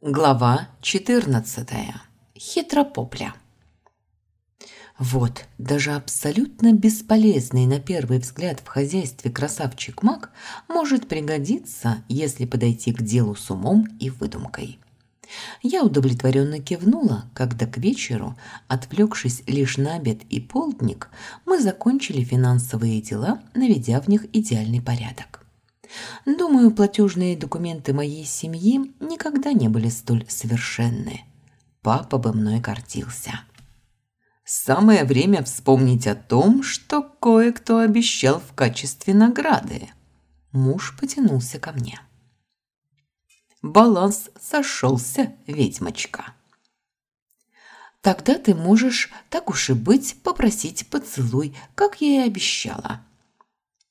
Глава 14. Хитропопля. Вот, даже абсолютно бесполезный на первый взгляд в хозяйстве красавчик Мак может пригодиться, если подойти к делу с умом и выдумкой. Я удовлетворенно кивнула, когда к вечеру, отвлекшись лишь на обед и полдник, мы закончили финансовые дела, наведя в них идеальный порядок. Думаю, платежные документы моей семьи никогда не были столь совершенны. Папа бы мной гордился. Самое время вспомнить о том, что кое-кто обещал в качестве награды. Муж потянулся ко мне. Баланс сошелся, ведьмочка. Тогда ты можешь, так уж и быть, попросить поцелуй, как я и обещала.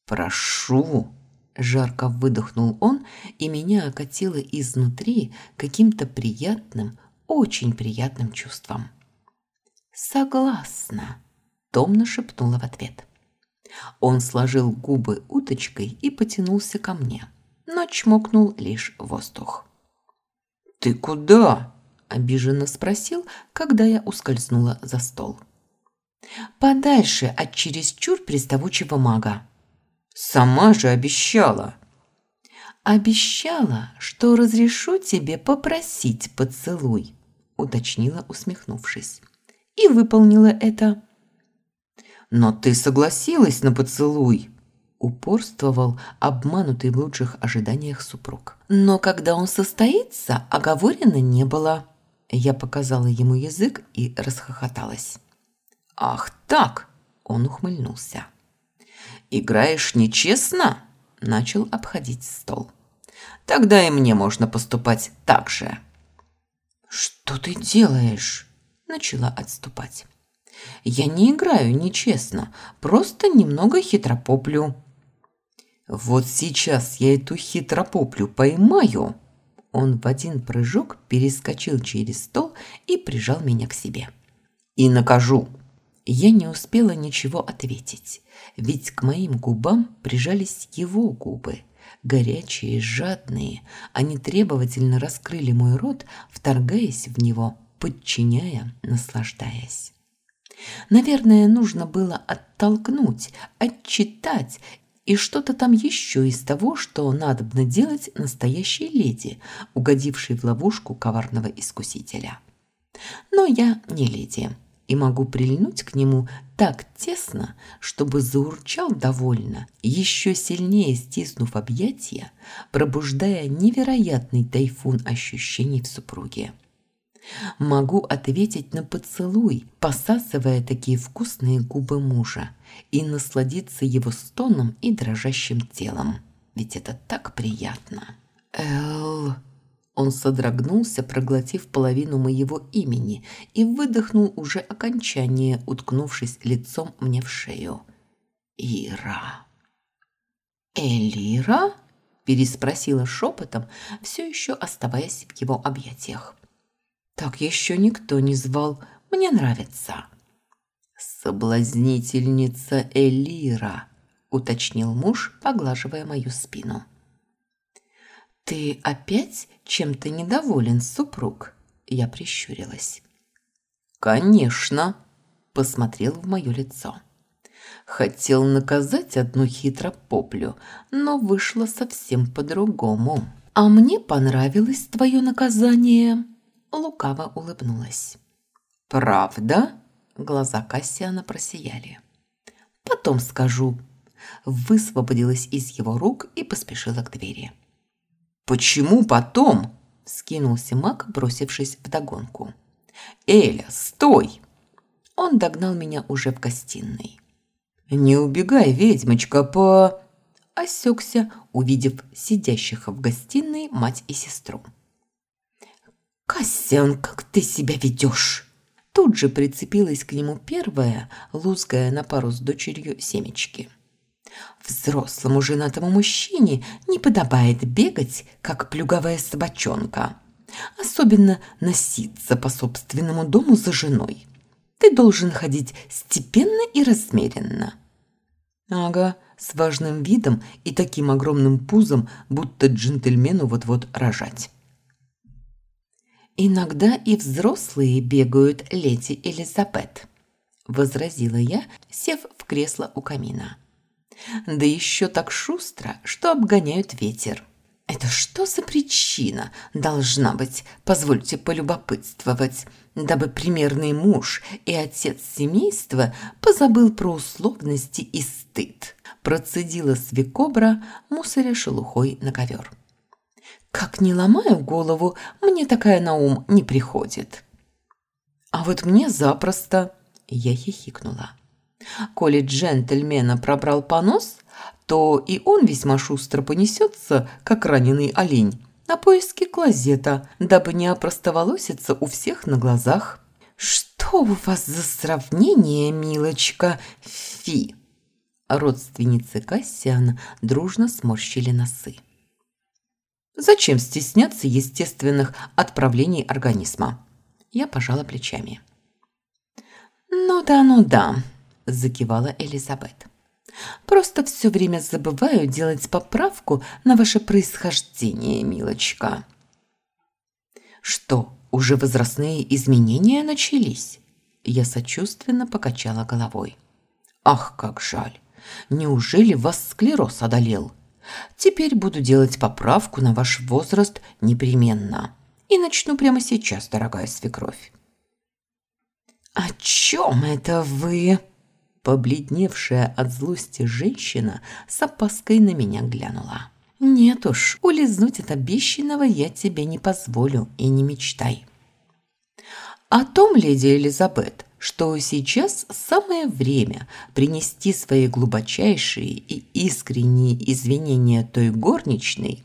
Прошу, Жарко выдохнул он, и меня окатило изнутри каким-то приятным, очень приятным чувством. «Согласна», – томно шепнула в ответ. Он сложил губы уточкой и потянулся ко мне, но чмокнул лишь воздух. «Ты куда?» – обиженно спросил, когда я ускользнула за стол. «Подальше от чересчур приставучего мага», Сама же обещала. Обещала, что разрешу тебе попросить поцелуй, уточнила, усмехнувшись. И выполнила это. Но ты согласилась на поцелуй, упорствовал обманутый в лучших ожиданиях супруг. Но когда он состоится, оговорено не было. Я показала ему язык и расхохоталась. Ах, так, он ухмыльнулся. «Играешь нечестно?» – начал обходить стол. «Тогда и мне можно поступать так же». «Что ты делаешь?» – начала отступать. «Я не играю нечестно, просто немного хитропоплю». «Вот сейчас я эту хитропоплю поймаю!» Он в один прыжок перескочил через стол и прижал меня к себе. «И накажу!» Я не успела ничего ответить, ведь к моим губам прижались его губы. Горячие, жадные, они требовательно раскрыли мой рот, вторгаясь в него, подчиняя, наслаждаясь. Наверное, нужно было оттолкнуть, отчитать и что-то там еще из того, что надобно делать настоящей леди, угодившей в ловушку коварного искусителя. Но я не леди и могу прильнуть к нему так тесно, чтобы заурчал довольно, еще сильнее стиснув объятия, пробуждая невероятный тайфун ощущений в супруге. Могу ответить на поцелуй, посасывая такие вкусные губы мужа, и насладиться его стоном и дрожащим телом. Ведь это так приятно. Эл... Он содрогнулся, проглотив половину моего имени, и выдохнул уже окончание, уткнувшись лицом мне в шею. «Ира!» «Элира?» – переспросила шепотом, все еще оставаясь в его объятиях. «Так еще никто не звал. Мне нравится». «Соблазнительница Элира», – уточнил муж, поглаживая мою спину. «Ты опять чем-то недоволен, супруг?» Я прищурилась. «Конечно!» – посмотрел в мое лицо. Хотел наказать одну хитропоплю, но вышло совсем по-другому. «А мне понравилось твое наказание!» Лукаво улыбнулась. «Правда?» – глаза Кассиана просияли. «Потом скажу». Высвободилась из его рук и поспешила к двери. «Почему потом?» – скинулся маг, бросившись вдогонку. «Эля, стой!» Он догнал меня уже в гостиной. «Не убегай, ведьмочка, по...» Осекся, увидев сидящих в гостиной мать и сестру. «Кассиан, как ты себя ведешь?» Тут же прицепилась к нему первая, лузгая на пару с дочерью семечки. Взрослому женатому мужчине не подобает бегать, как плюговая собачонка. Особенно носиться по собственному дому за женой. Ты должен ходить степенно и размеренно. Ага, с важным видом и таким огромным пузом, будто джентльмену вот-вот рожать. «Иногда и взрослые бегают, леди Элизабет», – возразила я, сев в кресло у камина. «Да еще так шустро, что обгоняют ветер». «Это что за причина должна быть, позвольте полюбопытствовать, дабы примерный муж и отец семейства позабыл про условности и стыд?» Процедила свекобра, мусоря шелухой на ковер. «Как не ломаю голову, мне такая на ум не приходит». «А вот мне запросто», – я хихикнула. «Коли джентльмена пробрал понос, то и он весьма шустро понесется, как раненый олень, на поиски клозета, дабы не опростоволоситься у всех на глазах. «Что у вас за сравнение, милочка? Фи!» Родственницы Кассиана дружно сморщили носы. «Зачем стесняться естественных отправлений организма?» Я пожала плечами. «Ну да, ну да», – закивала Элизабет. Просто все время забываю делать поправку на ваше происхождение, милочка. Что, уже возрастные изменения начались? Я сочувственно покачала головой. Ах, как жаль. Неужели вас склероз одолел? Теперь буду делать поправку на ваш возраст непременно. И начну прямо сейчас, дорогая свекровь. «О чем это вы?» Побледневшая от злости женщина с опаской на меня глянула. «Нет уж, улизнуть от обещанного я тебе не позволю и не мечтай». «О том, леди Элизабет, что сейчас самое время принести свои глубочайшие и искренние извинения той горничной,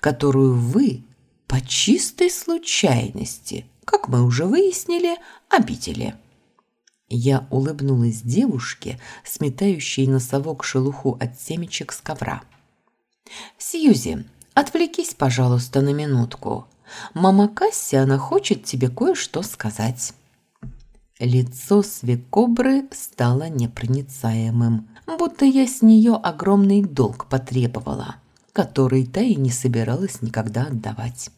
которую вы по чистой случайности, как мы уже выяснили, обидели». Я улыбнулась девушке, сметающей носовок шелуху от семечек с ковра. «Сьюзи, отвлекись, пожалуйста, на минутку. Мама Кассиана хочет тебе кое-что сказать». Лицо свекобры стало непроницаемым, будто я с нее огромный долг потребовала, который та и не собиралась никогда отдавать.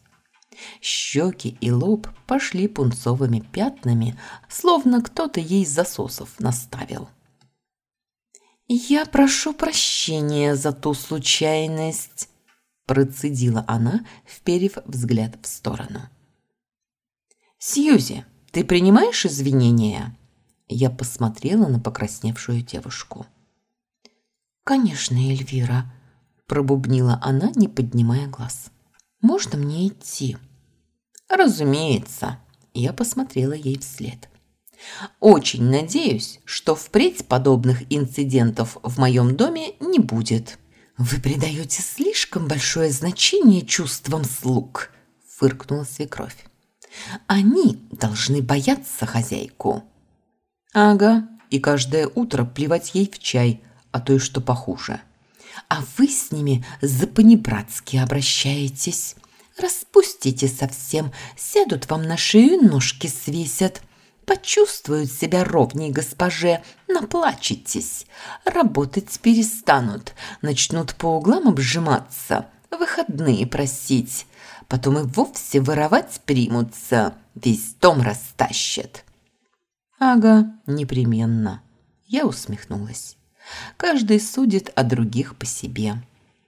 Щеки и лоб пошли пунцовыми пятнами, словно кто-то ей засосов наставил. «Я прошу прощения за ту случайность», – процедила она, вперев взгляд в сторону. «Сьюзи, ты принимаешь извинения?» Я посмотрела на покрасневшую девушку. «Конечно, Эльвира», – пробубнила она, не поднимая глаз. «Можно мне идти?» «Разумеется», – я посмотрела ей вслед. «Очень надеюсь, что впредь подобных инцидентов в моем доме не будет». «Вы придаете слишком большое значение чувствам слуг», – фыркнула свекровь. «Они должны бояться хозяйку». «Ага, и каждое утро плевать ей в чай, а то и что похуже». «А вы с ними за-понебратски обращаетесь». Распустите совсем, сядут вам на шею, ножки свесят. Почувствуют себя ровней госпоже, наплачетесь. Работать перестанут, начнут по углам обжиматься, выходные просить. Потом и вовсе воровать примутся, весь дом растащат. Ага, непременно. Я усмехнулась. Каждый судит о других по себе.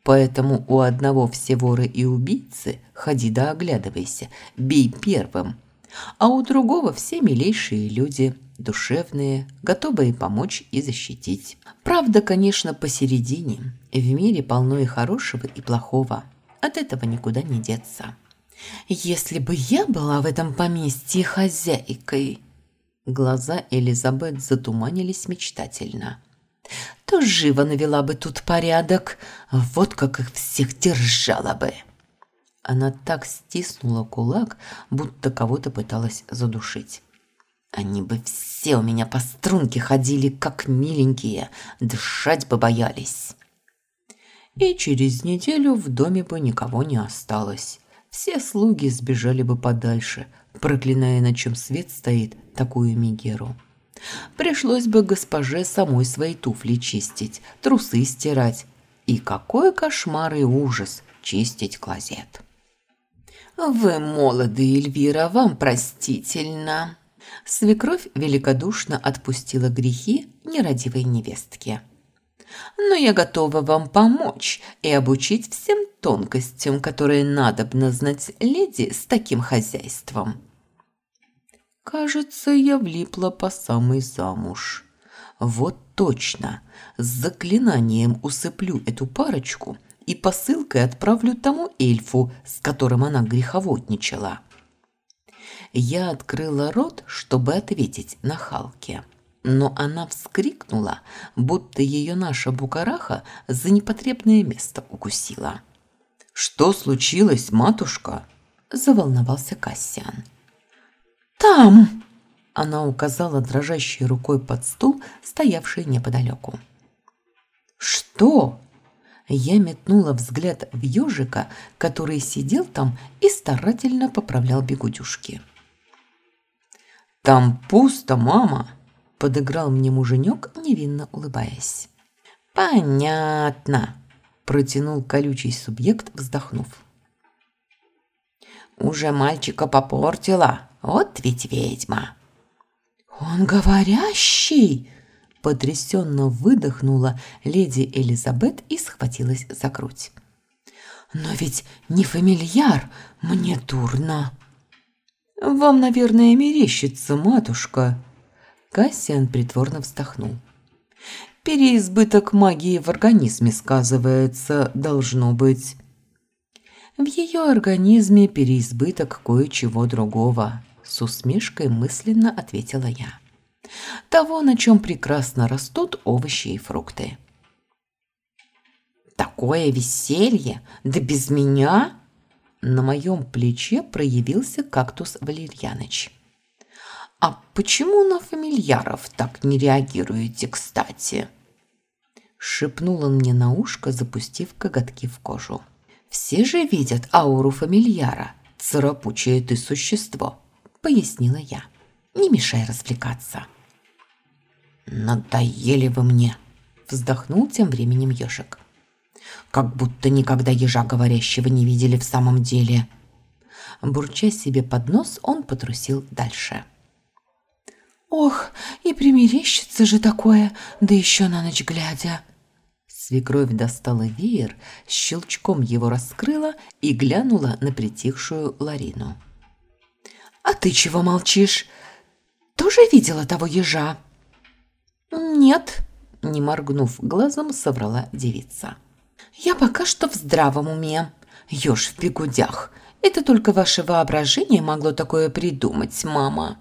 Поэтому у одного все воры и убийцы, ходи да оглядывайся, бей первым. А у другого все милейшие люди, душевные, готовые помочь и защитить. Правда, конечно, посередине. В мире полно и хорошего, и плохого. От этого никуда не деться. Если бы я была в этом поместье хозяйкой... Глаза Элизабет затуманились мечтательно то живо навела бы тут порядок, вот как их всех держала бы. Она так стиснула кулак, будто кого-то пыталась задушить. Они бы все у меня по струнке ходили, как миленькие, дышать бы боялись. И через неделю в доме бы никого не осталось. Все слуги сбежали бы подальше, проклиная, на чем свет стоит такую Мигеру. Пришлось бы госпоже самой свои туфли чистить, трусы стирать. И какой кошмар и ужас чистить клозет. «Вы молоды, Эльвира, вам простительно». Свекровь великодушно отпустила грехи нерадивой невестке. «Но я готова вам помочь и обучить всем тонкостям, которые надобно знать леди с таким хозяйством». Кажется, я влипла по самый замуж. Вот точно, с заклинанием усыплю эту парочку и посылкой отправлю тому эльфу, с которым она греховодничала. Я открыла рот, чтобы ответить на Халке, но она вскрикнула, будто ее наша букараха за непотребное место укусила. «Что случилось, матушка?» – заволновался Кассиан. «Там!» – она указала дрожащей рукой под стул, стоявший неподалеку. «Что?» Я метнула взгляд в ежика, который сидел там и старательно поправлял бегудюшки. «Там пусто, мама!» – подыграл мне муженек, невинно улыбаясь. «Понятно!» – протянул колючий субъект, вздохнув. «Уже мальчика попортила, вот ведь ведьма!» «Он говорящий!» – потрясенно выдохнула леди Элизабет и схватилась за грудь. «Но ведь не фамильяр, мне дурно!» «Вам, наверное, мерещится, матушка!» Кассиан притворно вздохнул. «Переизбыток магии в организме сказывается, должно быть». «В ее организме переизбыток кое-чего другого», с усмешкой мысленно ответила я. «Того, на чем прекрасно растут овощи и фрукты». «Такое веселье? Да без меня?» На моем плече проявился кактус Валерьяныч. «А почему на фамильяров так не реагируете, кстати?» Шепнул мне на ушко, запустив коготки в кожу. «Все же видят ауру фамильяра, царапучее ты существо», — пояснила я. «Не мешай развлекаться». «Надоели вы мне», — вздохнул тем временем ежик как будто никогда ежа говорящего не видели в самом деле. Бурча себе под нос, он потрусил дальше. «Ох, и примерещится же такое, да еще на ночь глядя!» Свекровь достала веер, щелчком его раскрыла и глянула на притихшую Ларину. «А ты чего молчишь? Тоже видела того ежа?» «Нет», — не моргнув глазом, соврала девица. Я пока что в здравом уме. Ёж в бегудях. Это только ваше воображение могло такое придумать, мама.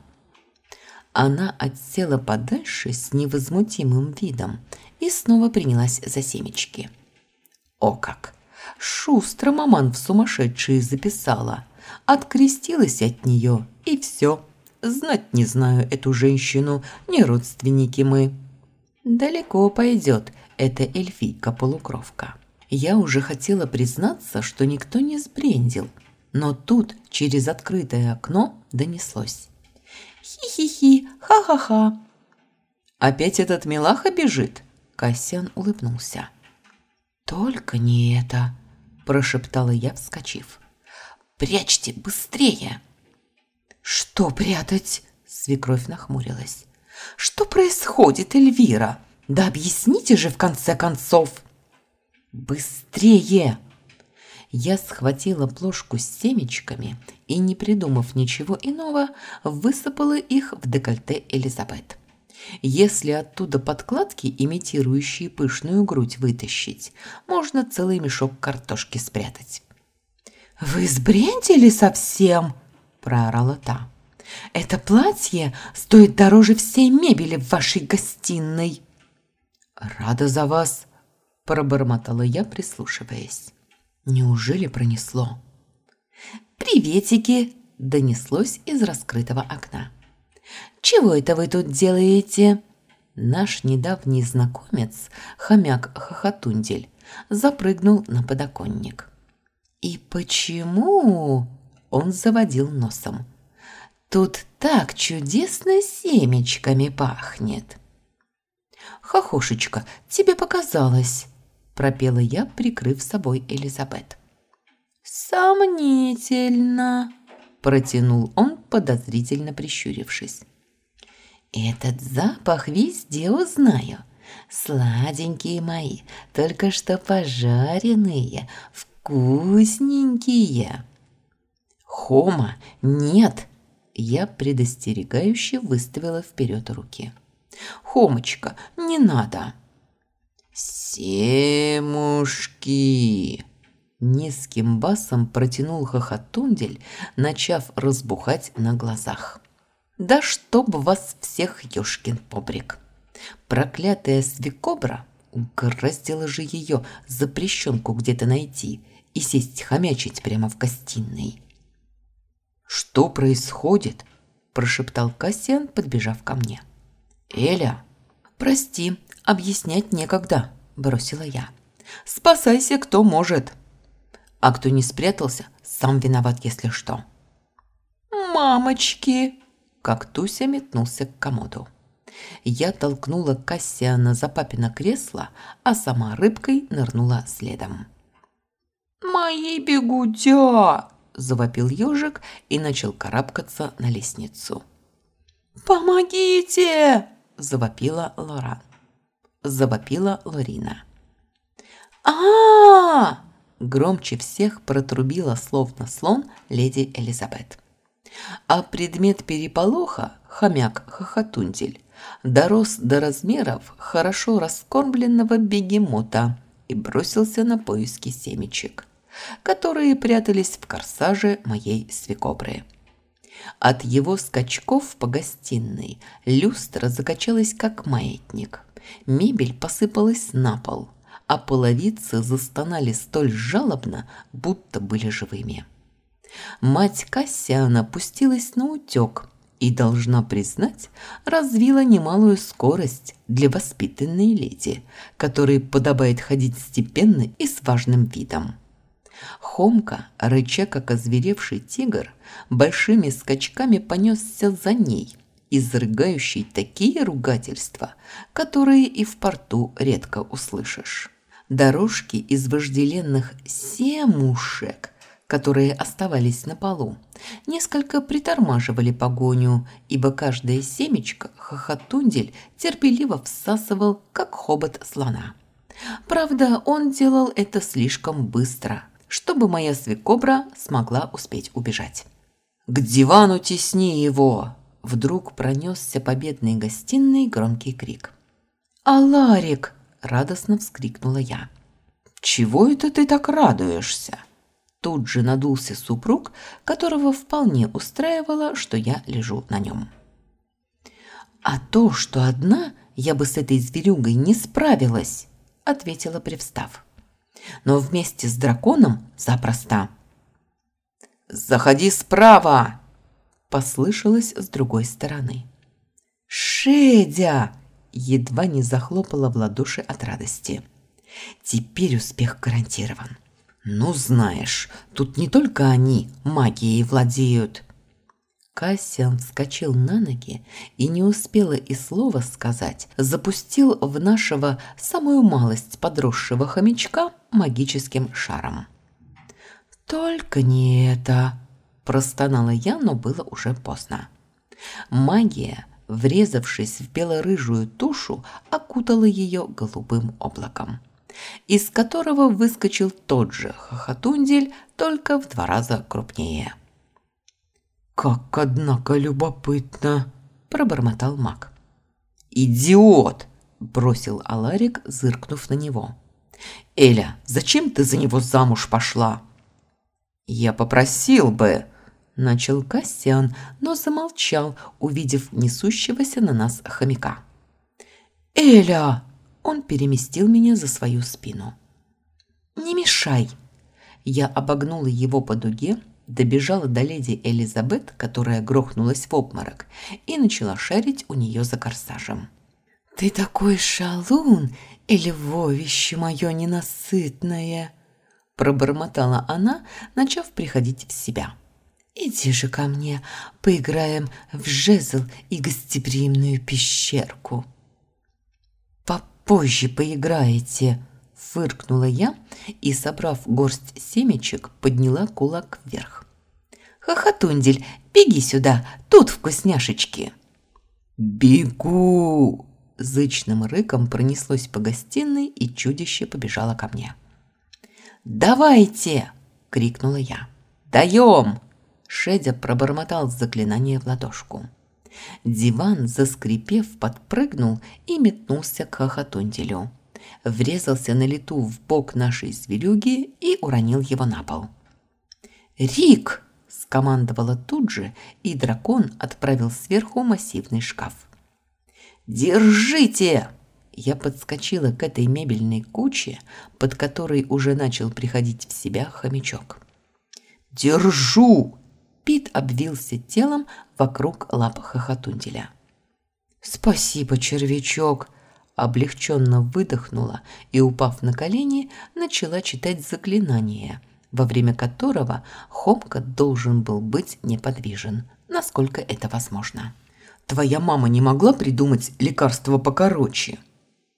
Она отсела подальше с невозмутимым видом и снова принялась за семечки. О как! Шустро маман в сумасшедшие записала. Открестилась от нее, и все. Знать не знаю эту женщину, не родственники мы. Далеко пойдет эта эльфийка-полукровка. Я уже хотела признаться, что никто не сбрендил, но тут через открытое окно донеслось. «Хи-хи-хи, ха-ха-ха!» «Опять этот милаха бежит?» Кассиан улыбнулся. «Только не это!» – прошептала я, вскочив. «Прячьте быстрее!» «Что прятать?» – свекровь нахмурилась. «Что происходит, Эльвира? Да объясните же в конце концов!» «Быстрее!» Я схватила плошку с семечками и, не придумав ничего иного, высыпала их в декольте Элизабет. Если оттуда подкладки, имитирующие пышную грудь, вытащить, можно целый мешок картошки спрятать. «Вы сбрендили совсем?» – проорала та. «Это платье стоит дороже всей мебели в вашей гостиной». «Рада за вас», пробормотала я, прислушиваясь. Неужели пронесло? «Приветики!» – донеслось из раскрытого окна. «Чего это вы тут делаете?» Наш недавний знакомец, хомяк Хохотундель, запрыгнул на подоконник. «И почему?» – он заводил носом. «Тут так чудесно семечками пахнет!» «Хохошечка, тебе показалось!» пропела я, прикрыв собой Элизабет. «Сомнительно», – протянул он, подозрительно прищурившись. «Этот запах везде узнаю. Сладенькие мои, только что пожаренные, вкусненькие». «Хома, нет!» Я предостерегающе выставила вперед руки. «Хомочка, не надо!» «Семушки!» Низким басом протянул хохотундель, начав разбухать на глазах. «Да чтоб вас всех, ёшкин побрик!» Проклятая свекобра угораздила же ее запрещенку где-то найти и сесть хомячить прямо в гостиной. «Что происходит?» – прошептал Кассиан, подбежав ко мне. «Эля!» «Прости, объяснять некогда», – бросила я. «Спасайся, кто может!» а кто не спрятался, сам виноват, если что. «Мамочки!» Как Туся метнулся к комоду. Я толкнула Кассиана за папино кресло, а сама рыбкой нырнула следом. «Мои бегудя!» – завопил ежик и начал карабкаться на лестницу. «Помогите!» – завопила Лоран. Завопила Лорина. а громче всех протрубила словно слон леди Элизабет. А предмет переполоха, хомяк-хохотундель, дорос до размеров хорошо раскормленного бегемота и бросился на поиски семечек, которые прятались в корсаже моей свекобры. От его скачков по гостиной люстра закачалась как маятник. Мебель посыпалась на пол – а половицы застонали столь жалобно, будто были живыми. Мать Кассиана пустилась на утек и, должна признать, развила немалую скорость для воспитанной леди, которой подобает ходить степенно и с важным видом. Хомка, рыча как озверевший тигр, большими скачками понесся за ней, изрыгающий такие ругательства, которые и в порту редко услышишь. Дорожки из вожделенных семушек, которые оставались на полу, несколько притормаживали погоню, ибо каждое семечко хохотундель терпеливо всасывал, как хобот слона. Правда, он делал это слишком быстро, чтобы моя свекобра смогла успеть убежать. «К дивану тесни его!» Вдруг пронесся по бедной гостиной громкий крик. «Аларик!» радостно вскрикнула я. «Чего это ты так радуешься?» Тут же надулся супруг, которого вполне устраивало, что я лежу на нем. «А то, что одна, я бы с этой зверюгой не справилась», — ответила, привстав. «Но вместе с драконом запросто». «Заходи справа!» — послышалось с другой стороны. «Шедя!» едва не захлопала в ладоши от радости. Теперь успех гарантирован. Ну, знаешь, тут не только они магией владеют. Кассиан вскочил на ноги и не успела и слова сказать, запустил в нашего самую малость подросшего хомячка магическим шаром. «Только не это!» – простонала я, но было уже поздно. Магия – врезавшись в бело-рыжую тушу, окутала ее голубым облаком, из которого выскочил тот же хохотундель, только в два раза крупнее. «Как, однако, любопытно!» – пробормотал маг. «Идиот!» – бросил Аларик, зыркнув на него. «Эля, зачем ты за него замуж пошла?» «Я попросил бы!» Начал Кассиан, но замолчал, увидев несущегося на нас хомяка. «Эля!» Он переместил меня за свою спину. «Не мешай!» Я обогнула его по дуге, добежала до леди Элизабет, которая грохнулась в обморок, и начала шарить у нее за корсажем. «Ты такой шалун, Эльвовище мое ненасытное!» пробормотала она, начав приходить в себя. Иди же ко мне, поиграем в жезл и гостеприимную пещерку. Попозже поиграете, Фыркнула я и, собрав горсть семечек, подняла кулак вверх. «Хохотундель, беги сюда, тут вкусняшечки!» «Бегу!» Зычным рыком пронеслось по гостиной, и чудище побежало ко мне. «Давайте!» – крикнула я. «Даем!» – Шедя пробормотал заклинание в ладошку. Диван, заскрипев, подпрыгнул и метнулся к хохотунделю. Врезался на лету в бок нашей зверюги и уронил его на пол. «Рик!» – скомандовала тут же, и дракон отправил сверху массивный шкаф. «Держите!» Я подскочила к этой мебельной куче, под которой уже начал приходить в себя хомячок. «Держу!» Пит обвился телом вокруг лап хохотунделя. «Спасибо, червячок!» Облегченно выдохнула и, упав на колени, начала читать заклинание, во время которого Хомка должен был быть неподвижен, насколько это возможно. «Твоя мама не могла придумать лекарство покороче?»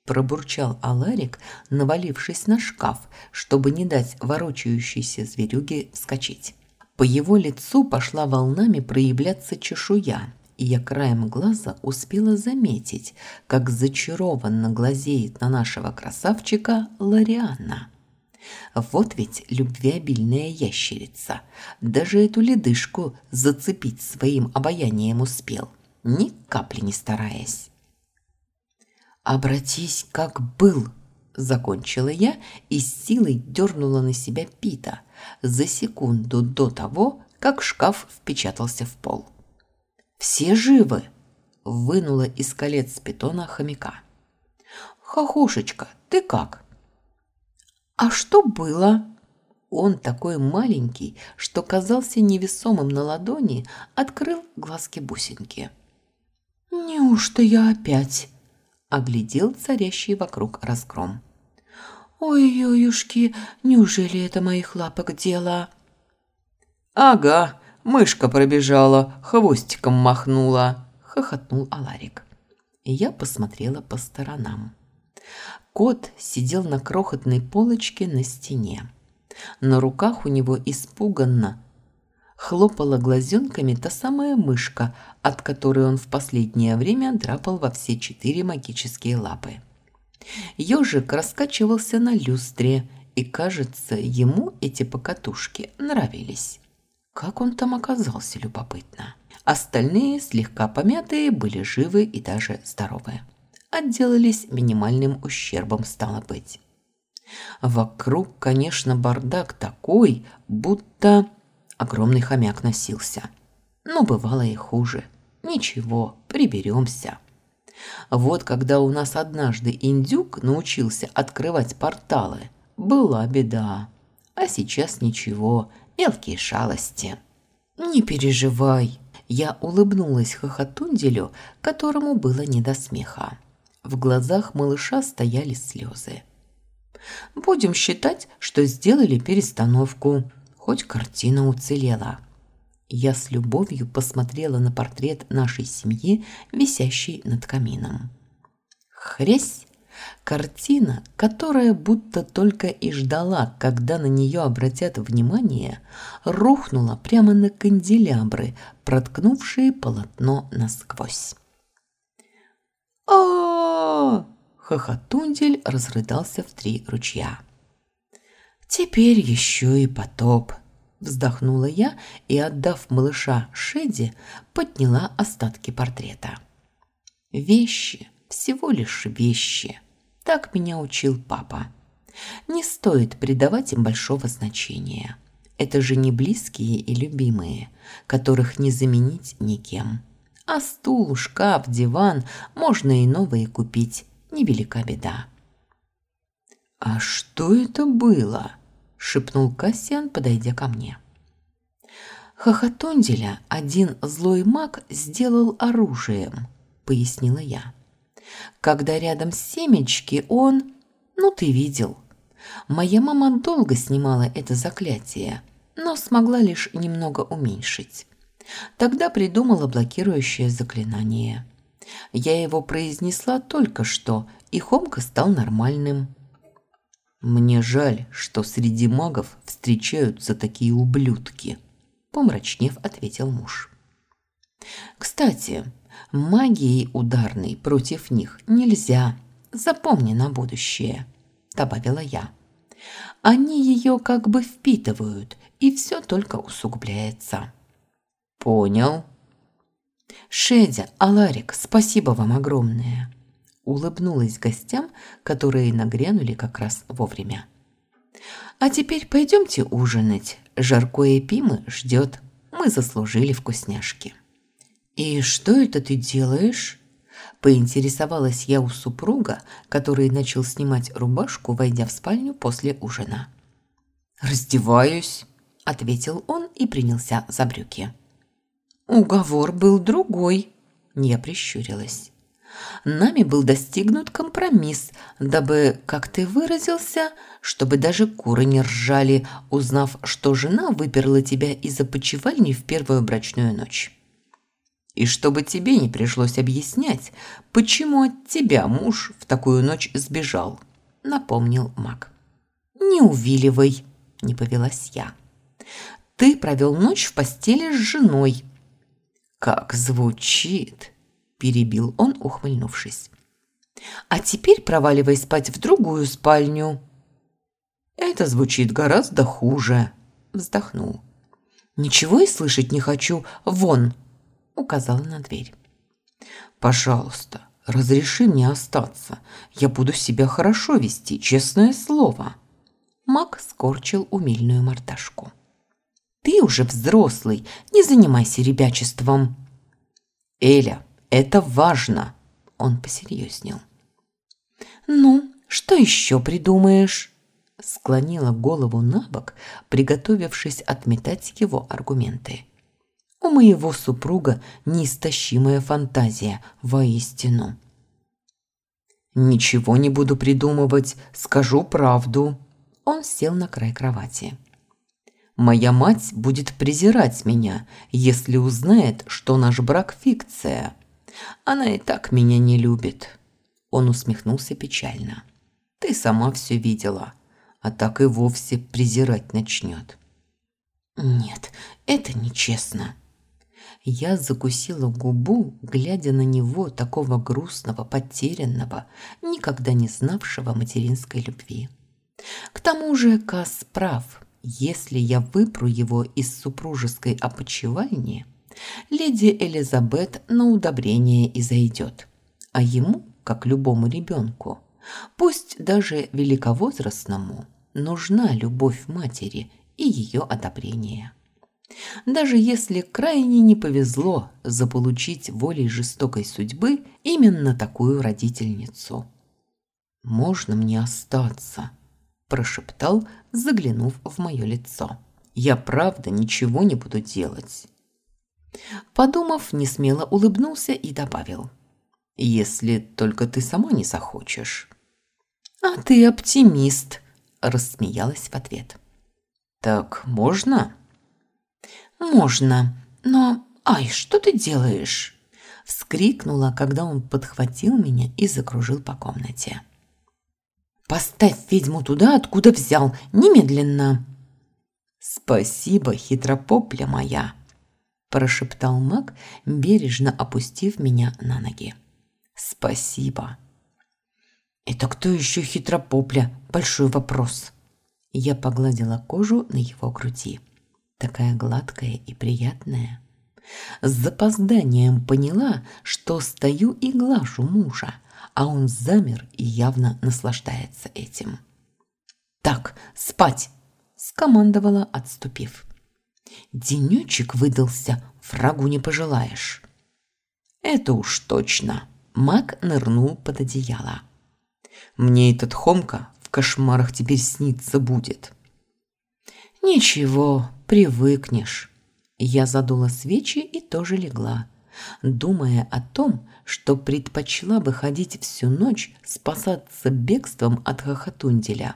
Пробурчал Аларик, навалившись на шкаф, чтобы не дать ворочающейся зверюге вскочить. По его лицу пошла волнами проявляться чешуя, и я краем глаза успела заметить, как зачарованно глазеет на нашего красавчика Ларианна. Вот ведь любвеобильная ящерица. Даже эту ледышку зацепить своим обаянием успел, ни капли не стараясь. «Обратись, как был!» Закончила я и с силой дернула на себя Пита за секунду до того, как шкаф впечатался в пол. «Все живы!» – вынула из колец питона хомяка. «Хохушечка, ты как?» «А что было?» Он такой маленький, что казался невесомым на ладони, открыл глазки-бусинки. «Неужто я опять?» оглядел царящий вокруг разгром. «Ой-ой-юшки, неужели это моих лапок дело?» «Ага, мышка пробежала, хвостиком махнула», – хохотнул Аларик. Я посмотрела по сторонам. Кот сидел на крохотной полочке на стене. На руках у него испуганно хлопала глазенками та самая мышка, от которой он в последнее время драпал во все четыре магические лапы. Ёжик раскачивался на люстре, и, кажется, ему эти покатушки нравились. Как он там оказался, любопытно. Остальные, слегка помятые, были живы и даже здоровы. Отделались минимальным ущербом, стало быть. Вокруг, конечно, бардак такой, будто огромный хомяк носился. Но бывало и хуже. Ничего, приберемся. Вот когда у нас однажды индюк научился открывать порталы, была беда. А сейчас ничего, мелкие шалости. Не переживай. Я улыбнулась хохотунделю, которому было не до смеха. В глазах малыша стояли слезы. Будем считать, что сделали перестановку. Хоть картина уцелела. Я с любовью посмотрела на портрет нашей семьи, висящий над камином. Хрясь! Картина, которая будто только и ждала, когда на нее обратят внимание, рухнула прямо на канделябры, проткнувшие полотно насквозь. а Хохотундель разрыдался в три ручья. «Теперь еще и потоп», – вздохнула я и, отдав малыша Шеди, подняла остатки портрета. «Вещи, всего лишь вещи», – так меня учил папа. «Не стоит придавать им большого значения. Это же не близкие и любимые, которых не заменить никем. А стул, шкаф, диван можно и новые купить, невелика беда». «А что это было?» Шепнул Кассиан, подойдя ко мне. Хохотонделя один злой маг сделал оружием, пояснила я. Когда рядом семечки, он... Ну, ты видел. Моя мама долго снимала это заклятие, но смогла лишь немного уменьшить. Тогда придумала блокирующее заклинание. Я его произнесла только что, и Хомка стал нормальным. Мне жаль, что среди магов встречаются такие ублюдки, помрачнев ответил муж. Кстати, магией ударной против них нельзя. Запомни на будущее, добавила я. Они ее как бы впитывают, и все только усугубляется. Понял. Шедя, Аларик, спасибо вам огромное. Улыбнулась гостям, которые нагрянули как раз вовремя. А теперь пойдемте ужинать. Жаркое пимы ждет. Мы заслужили вкусняшки. И что это ты делаешь? Поинтересовалась я у супруга, который начал снимать рубашку, войдя в спальню после ужина. «Раздеваюсь», – ответил он и принялся за брюки. «Уговор был другой», – я прищурилась. «Нами был достигнут компромисс, дабы, как ты выразился, чтобы даже куры не ржали, узнав, что жена выперла тебя из опочивальни в первую брачную ночь» и чтобы тебе не пришлось объяснять, почему от тебя муж в такую ночь сбежал», – напомнил маг. «Не увиливай», – не повелась я. «Ты провел ночь в постели с женой». «Как звучит!» – перебил он, ухмыльнувшись. «А теперь проваливай спать в другую спальню». «Это звучит гораздо хуже», – вздохнул. «Ничего и слышать не хочу. Вон!» указала на дверь. «Пожалуйста, разреши мне остаться. Я буду себя хорошо вести, честное слово». Мак скорчил умильную мордашку. «Ты уже взрослый, не занимайся ребячеством». «Эля, это важно!» Он посерьезнел. «Ну, что еще придумаешь?» Склонила голову на бок, приготовившись отметать его аргументы. У моего супруга неистощимая фантазия, воистину. «Ничего не буду придумывать, скажу правду». Он сел на край кровати. «Моя мать будет презирать меня, если узнает, что наш брак – фикция. Она и так меня не любит». Он усмехнулся печально. «Ты сама все видела, а так и вовсе презирать начнет». «Нет, это нечестно». Я закусила губу, глядя на него, такого грустного, потерянного, никогда не знавшего материнской любви. К тому же Кас прав. Если я выпру его из супружеской опочивальни, леди Элизабет на удобрение и зайдет. А ему, как любому ребенку, пусть даже великовозрастному, нужна любовь матери и ее одобрение. Даже если крайне не повезло заполучить волей жестокой судьбы именно такую родительницу. «Можно мне остаться?» – прошептал, заглянув в мое лицо. «Я правда ничего не буду делать». Подумав, несмело улыбнулся и добавил. «Если только ты сама не захочешь». «А ты оптимист», – рассмеялась в ответ. «Так можно?» «Можно, но... Ай, что ты делаешь?» Вскрикнула, когда он подхватил меня и закружил по комнате. «Поставь ведьму туда, откуда взял, немедленно!» «Спасибо, хитропопля моя!» Прошептал маг, бережно опустив меня на ноги. «Спасибо!» «Это кто еще хитропопля? Большой вопрос!» Я погладила кожу на его груди такая гладкая и приятная. С запозданием поняла, что стою и глажу мужа, а он замер и явно наслаждается этим. «Так, спать!» – скомандовала, отступив. «Денечек выдался, врагу не пожелаешь». «Это уж точно!» – маг нырнул под одеяло. «Мне этот Хомка в кошмарах теперь снится будет». «Ничего, привыкнешь». Я задула свечи и тоже легла, думая о том, что предпочла бы ходить всю ночь спасаться бегством от хохотунделя.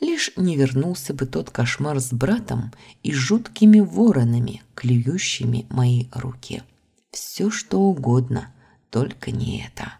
Лишь не вернулся бы тот кошмар с братом и жуткими воронами, клюющими мои руки. Все что угодно, только не это.